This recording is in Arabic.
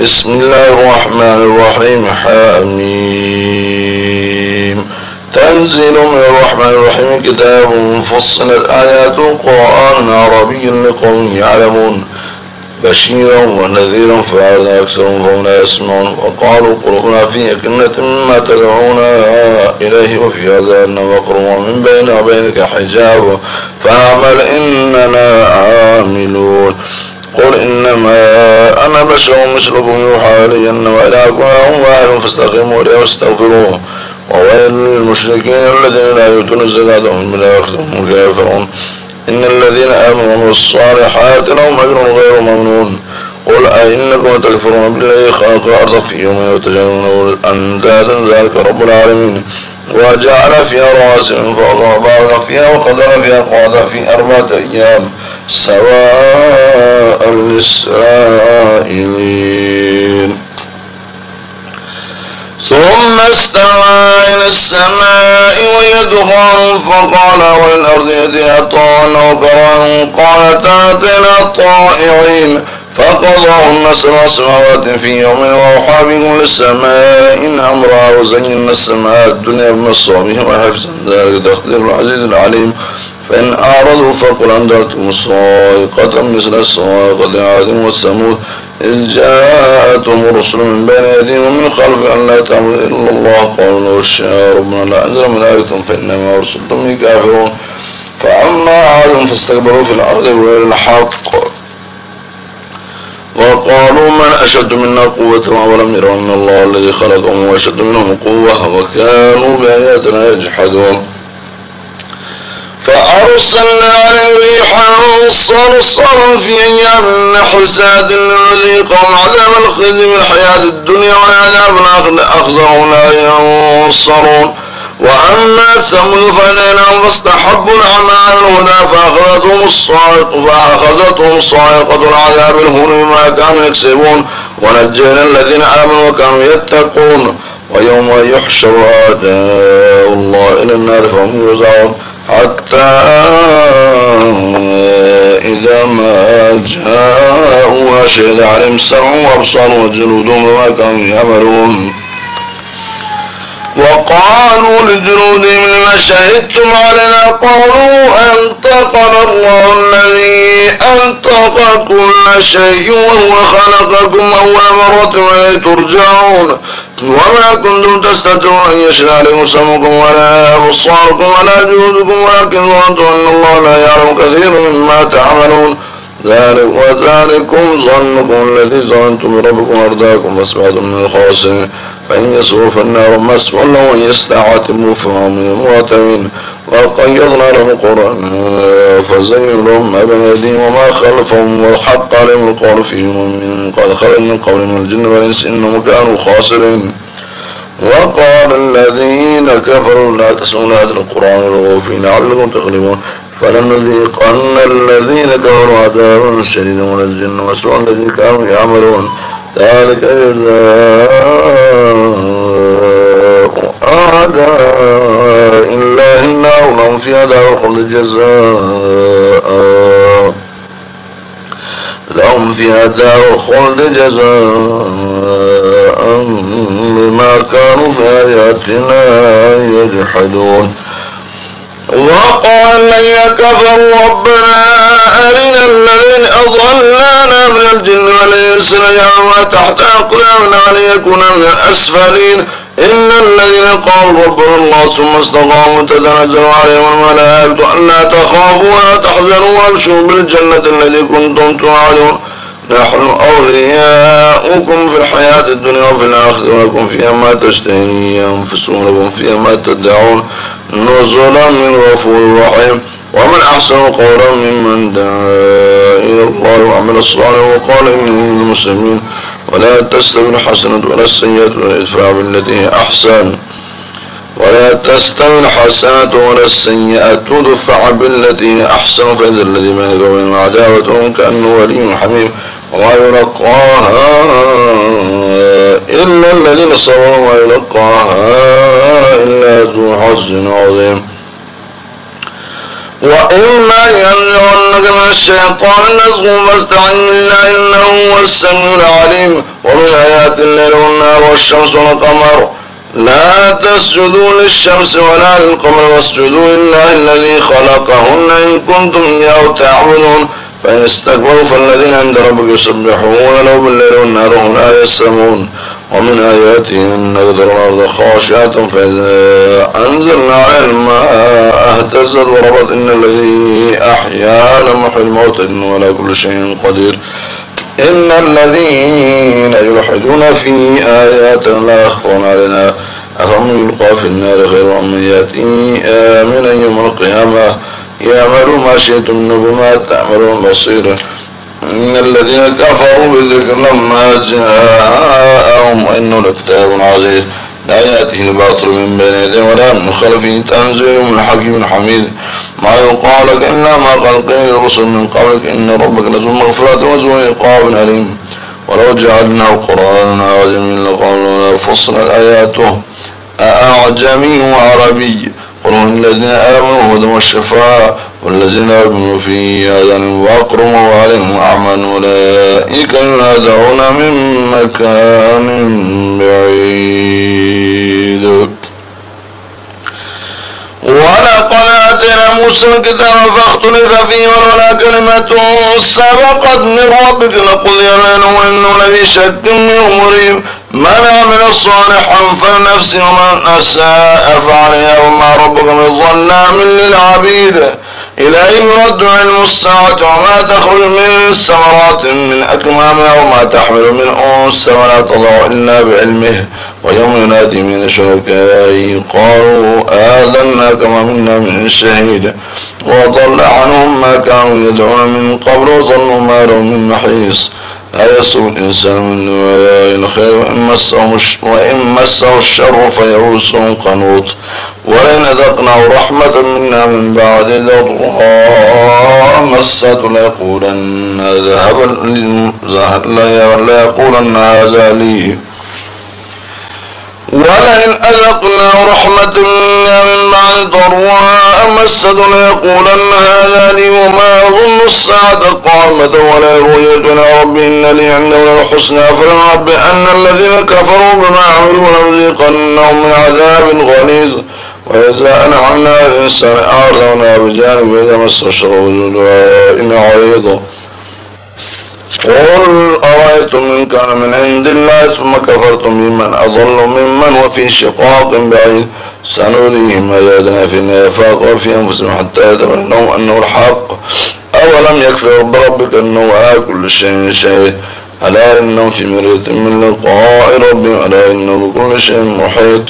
بسم الله الرحمن الرحيم. حميم. تنزيل من الرحمن الرحيم. كتاب مفصل آيات قرآن عربي لقوم يعلمون. بشيرا ونذيرا فأعرض أكثرهم فهم لا يسمعون. وقالوا قلوبنا في أكنة مما تدعونا إليه وفي هذا أن وقر ومن بين وبينك حجاب. فاعمل إننا عاملون. قل إنما أنا بشر مثلكم يوحى إلي أنما إلهكم واحد فاستقيموا إليه واستغفروه. وويل للمشركين الذين لا يؤتون الزكاة وهم بالآخرة هم كافرون إن الذين آمنوا الصالحات لهم أجر غير ممنون. قل أئنكم تكفرون بالله خلق الأرض في يوم وتجعلون أندادا ذلك رب العالمين. وجعل فيها رواسي من فوقها وبارك فيها وقدر فيها قواتها في أربعة أيام. سواء للسائلين. ثم استوى إلى السماء وهي دخان فقال وللأرض يديها طوعا وكرها قالت آتنا طائعين فقضاهن سبع سماوات في يوم وأوحى بكم للسماء. إن أمرها وزينا السماء الدنيا بمصابها وحفظا ذلك تقدير العزيز العليم. فإن أعرضوا فقل أنذرتكم الصائقة مثل الصائقة عاد والثمود إذ جاءتهم رسل من بين يديهم ومن خلف أن لا تعبد إلا الله قالوا لو شاء ربنا لأنزل ملائكة فإنما أرسلتم من كافرون فأما عاد فاستكبروا في الأرض بغير الحق. وقالوا من أشد منا قوة ولم يروا أن الله الذي خلقهم وأشد منهم قوة وكانوا بآياتنا يجحدون. فأرسلنا ريحا صرصرا في أيام نحسات لنذيقهم عذاب الخزي في الحياة الدنيا وعذاب الآخرة. أخزرهم لا ينصرون. وأما ثمود فهديناهم فاستحبوا العمى على الهدى فأخذتهم الصاعقة فأخذتهم صاعقة العذاب الهون بما كانوا يكسبون. ونجينا الذين آمنوا وكانوا يتقون. ويوم يحشر أعداء الله إلى النار فهم يوزعون. حتى إذا ما جاءوا شهد عليهم السمع وأبصار وجلودهم وما كانوا يعملون. وقالوا لجلودهم لما شهدتم علينا قالوا أنطقنا الله الذي أنطق كل شيء وهو خلقكم أول مرة وإليه ترجعون. وما كنتم تستطيعون أن يشهد عليكم سمعكم ولا أبصاركم ولا جلودكم ولكن ظننتم أن الله لا يعلم كثير مما تعملون. ذلك وذلكم ظنكم الذي ظننتم بربكم أرداكم فاصبحتم من الخاسرين. فإن يسروا فالنار مسوى له وإن يستعتبوا فهم من المعتمين وقيضنا لهم قرآن فزين لهم ما بين أيديهم وما خلفهم وحق عليهم القول فيهم من قد خلق من قول من الجن والإنس إنهم كانوا خاسرين. وقال الذين كفروا لا تسمعوا هذا القرآن والغوا فيه لعلكم تغلبون. فلنذيقن الذين كفروا عذابا شديدا ونزلنا وسوء الذي كانوا يعملون. ذلك جزاء أعداء الله النار. لهم فيها دار الخلد جزاء. لهم فيها دار الخلد جزاء بما كانوا بآياتنا يجحدون. وقال الذين كفروا ربنا أرنا الذين أضلانا من الجن والإنس نجعلهما تحت أقدامنا ليكون من الأسفلين. إن الذين قالوا ربنا الله ثم استقاموا تتنزل عليهم الملائكة ألا تخافوا ولا تحزنوا وابشروا بالجنة التي كنتم توعدون. نحن أولياؤكم في الحياة الدنيا وفي الآخرة ولكم فيها ما تشتهي أنفسكم لكم فيها ما تدعون. نزلا من غفور رحيم. ومن أحسن قولا ممن دعا إلى الله وعمل الصالح وقال إني من المسلمين. ولا تستوي الحسنة ولا السيئة ولا ادفع بالتي أحسن. ولا تستوي الحسنة ولا السيئة تدفع بالتي أحسن. فإذا الذي بينك وبين عداوة كأنه ولي حميم. وما يلقاها إلا الذين صبروا وما يلقاها إلا ذو حظ عظيم وإما إما ينزغنك من الشيطان نزغ فاستعن بالله إنه هو السميع العليم. ومن آيات الليل والنهار والشمس والقمر. لا تسجدوا للشمس ولا للقمر واسجدوا لله الذي خلقهن إن كنتم إياه تعبدون. فإن استكبروا فالذين عند ربك يسبحون له بالليل والنهار لا يسمون ومن آياته أن نقدر الأرض خاشعة فإذا أنزلنا الماء اهتزت وربت إن الذي أحيا لمحي الموت إنه على كل شيء قدير. إن الذين يلحدون في آياتنا لا يخفون علينا. أفمن يلقى في النار خير من يأتي آمنا يوم القيامة. يعمل ما شئتم بما تعملون بصيرا إن الذين كفروا بالذكر لما جاءهم وإنه لكتاب عزيز لا يأتيه الباطل من بين يديه ولا من خلفه. تنزيل من حكيم حميد. ما يقال لك إلا ما قال قيل الرسل من قبلك. إن ربك لذو مغفرة وذو عقاب أليم. ولو جعلناه قرآنا عظيما لقالوا فصل آياته. أعجمي وعربي قل الذين آمنوا هدى والشفاء. والذين آمنوا في هذا الوقر وعليهم أعمال أولئك ينادعون من مكان بعيد. ولقد آتينا موسى الكتاب فاختلف فيه ولولا كلمة سبقت من ربك لقضي بينهم وإنه لفي شك منه مريب من عمل صالحا فلنفسه ومن أساء فعليها وما ربك من ظلام للعبيد. إليه يرد علم الساعة وما تخرج من ثمرات من أكمامها وما تحمل من أنثى ولا تضع إلا بعلمه ويوم ينادي من الشركاء قالوا آذنا كما منا من الشهيد وضل عنهم ما كانوا يدعون من قبل وظلوا ما لهم من محيص لا الإنسان من دعاء الخير وإن مسه, الشر فيئوس قنوط. ولئن أذقناه رحمة منا من بعد ضراء مسته ليقولن ذهب ليقولن هذا لي. ولئن أذقنا رحمة منا بعد ضراء مسد ليقولن هذا لي وما أظن الساعة قامة ولا رؤية إلى ربي إن لي عنده الحسنى. أن الذين كفروا بما عملوا لنذيقنهم من عذاب غليظ. وإذا أنعمنا الإنسان أعرضنا بجانب إذا مس الشر إن عريضه. قل أرأيتم إن كان من عند الله ثم كفرتم بمن أضل ممن وفي شقاق بعيد سنريهم آياتنا في النفاق وفي أنفسهم حتى يتمنوا أنه الحق أولم يكفر بربك أنه على كل شيء شهيد ألا إنه في مرية من لقاء ربهم ألا إنه بكل شيء محيط